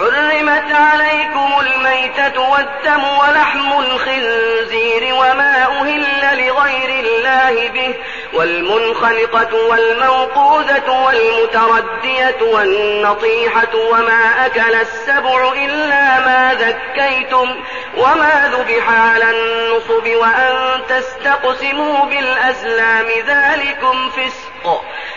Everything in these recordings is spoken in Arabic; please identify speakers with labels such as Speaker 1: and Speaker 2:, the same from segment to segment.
Speaker 1: حرمت عليكم الميتة والدم ولحم الخنزير وما أهل لغير الله به والمنخلقة والموقوذة والمتردية والنطيحة وما أكل السبع إلا ما ذكيتم وما ذبح على النصب وأن تستقسموا بالأزلام ذلكم فسق.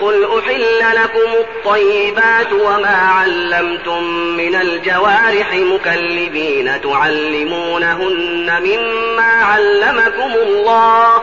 Speaker 1: قل أحل لكم الطيبات وما علمتم من الجوارح مكلبين تعلمونهن مما علمكم الله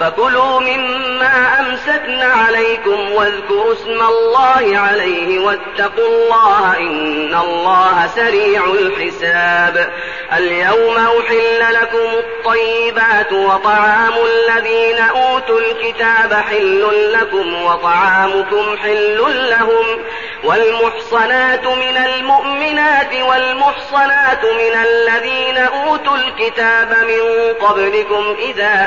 Speaker 1: فكلوا مما أمسكن عليكم واذكروا اسم الله عليه واتقوا الله إن الله سريع الحساب. اليوم أحل لكم الطيبات وطعام الذين أوتوا الكتاب حل لكم وطعامكم حل لهم والمحصنات من المؤمنات والمحصنات من الذين أوتوا الكتاب من قبلكم إذا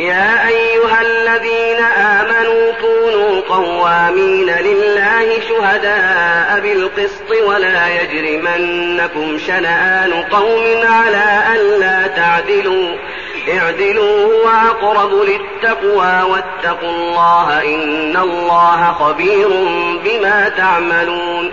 Speaker 1: يا أيها الذين آمنوا كونوا قوامين لله شهداء بالقسط ولا يجرمنكم شنآن قوم على ألا تعدلوا اعدلوا هو أقرب للتقوى واتقوا الله إن الله خبير بما تعملون.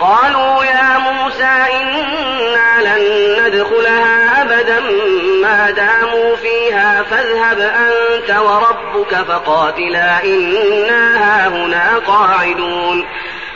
Speaker 1: قالوا يا موسى إنا لن ندخلها أبدا ما داموا فيها فاذهب أنت وربك فقاتلا إنا هاهنا قاعدون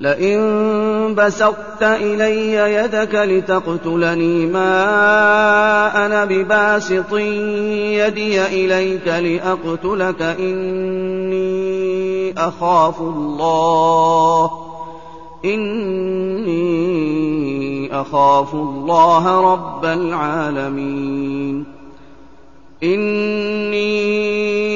Speaker 2: لئن بسطت إلي يدك لتقتلني ما أنا بباسط يدي إليك لأقتلك إني أخاف الله إني أخاف الله رب العالمين إني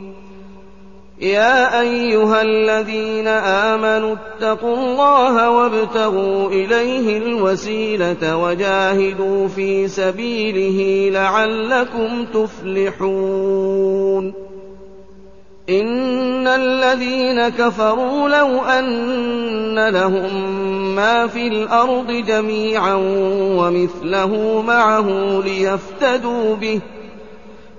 Speaker 2: يا أيها الذين آمنوا اتقوا الله وابتغوا إليه الوسيلة وجاهدوا في سبيله لعلكم تفلحون. إن الذين كفروا لو أن لهم ما في الأرض جميعا ومثله معه ليفتدوا به ۖ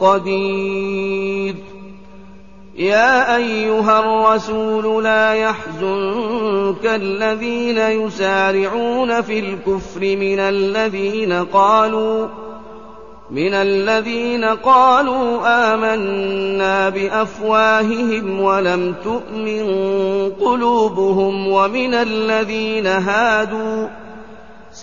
Speaker 2: قدير. يا أيها الرسول لا يحزنك الذين يسارعون في الكفر من الذين قالوا من الذين قالوا آمنا بأفواههم ولم تؤمن قلوبهم ومن الذين هادوا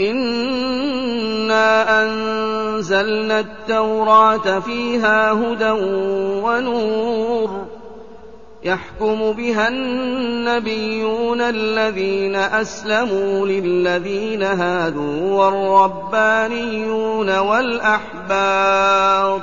Speaker 2: إنا أنزلنا التوراة فيها هدى ونور يحكم بها النبيون الذين أسلموا للذين هادوا والربانيون والأحبار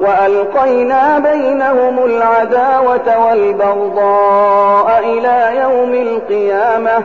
Speaker 2: وألقينا بينهم العداوة والبغضاء إلى يوم القيامة.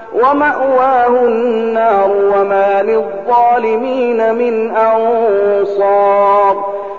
Speaker 2: ومأواه النار وما للظالمين من أنصار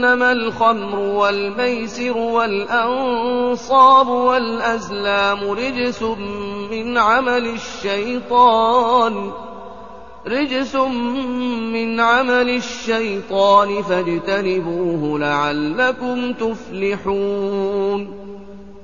Speaker 2: إنما الخمر والميسر والأنصاب والأزلام رجس من عمل الشيطان رجس من عمل الشيطان فاجتنبوه لعلكم تفلحون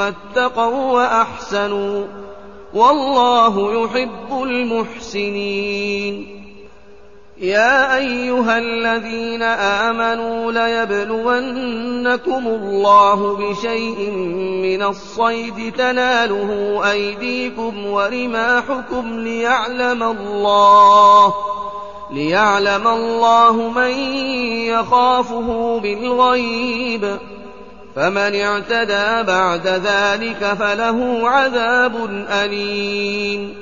Speaker 2: اتقوا وأحسنوا والله يحب المحسنين. يا أيها الذين آمنوا ليبلونكم الله بشيء من الصيد تناله أيديكم ورماحكم ليعلم الله ليعلم الله من يخافه بالغيب. فمن اعتدى بعد ذلك فله عذاب أليم.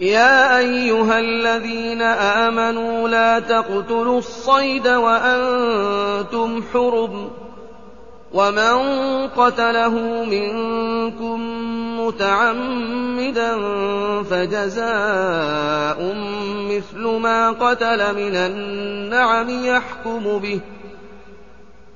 Speaker 2: يا أيها الذين آمنوا لا تقتلوا الصيد وأنتم حرم ومن قتله منكم متعمدا فجزاء مثل ما قتل من النعم يحكم به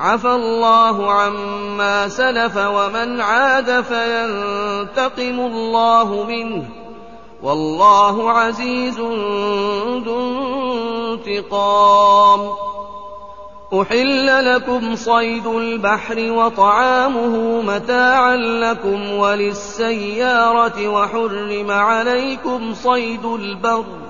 Speaker 2: عفى الله عما سلف ومن عاد فينتقم الله منه والله عزيز ذو انتقام. أحل لكم صيد البحر وطعامه متاعا لكم وللسيارة وحرم عليكم صيد البر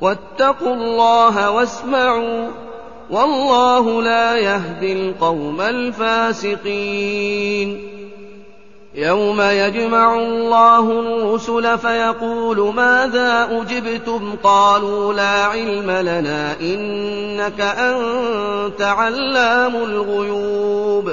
Speaker 2: واتقوا الله واسمعوا والله لا يهدي القوم الفاسقين. يوم يجمع الله الرسل فيقول ماذا أجبتم؟ قالوا لا علم لنا إنك أنت علام الغيوب.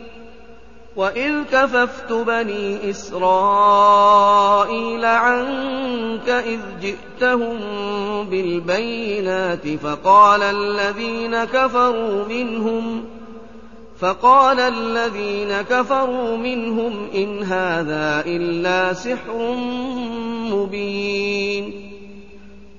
Speaker 2: وإذ كففت بني إسرائيل عنك إذ جئتهم بالبينات فقال الذين كفروا منهم فقال الذين كفروا منهم إن هذا إلا سحر مبين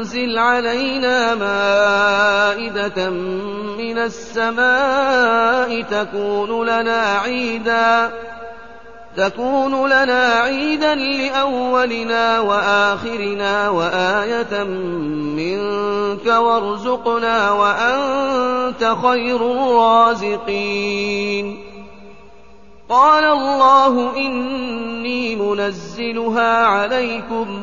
Speaker 2: أنزل علينا مائدة من السماء تكون لنا عيدا تكون لنا عيدا لأولنا وآخرنا وآية منك وارزقنا وأنت خير الرازقين. قال الله إني منزلها عليكم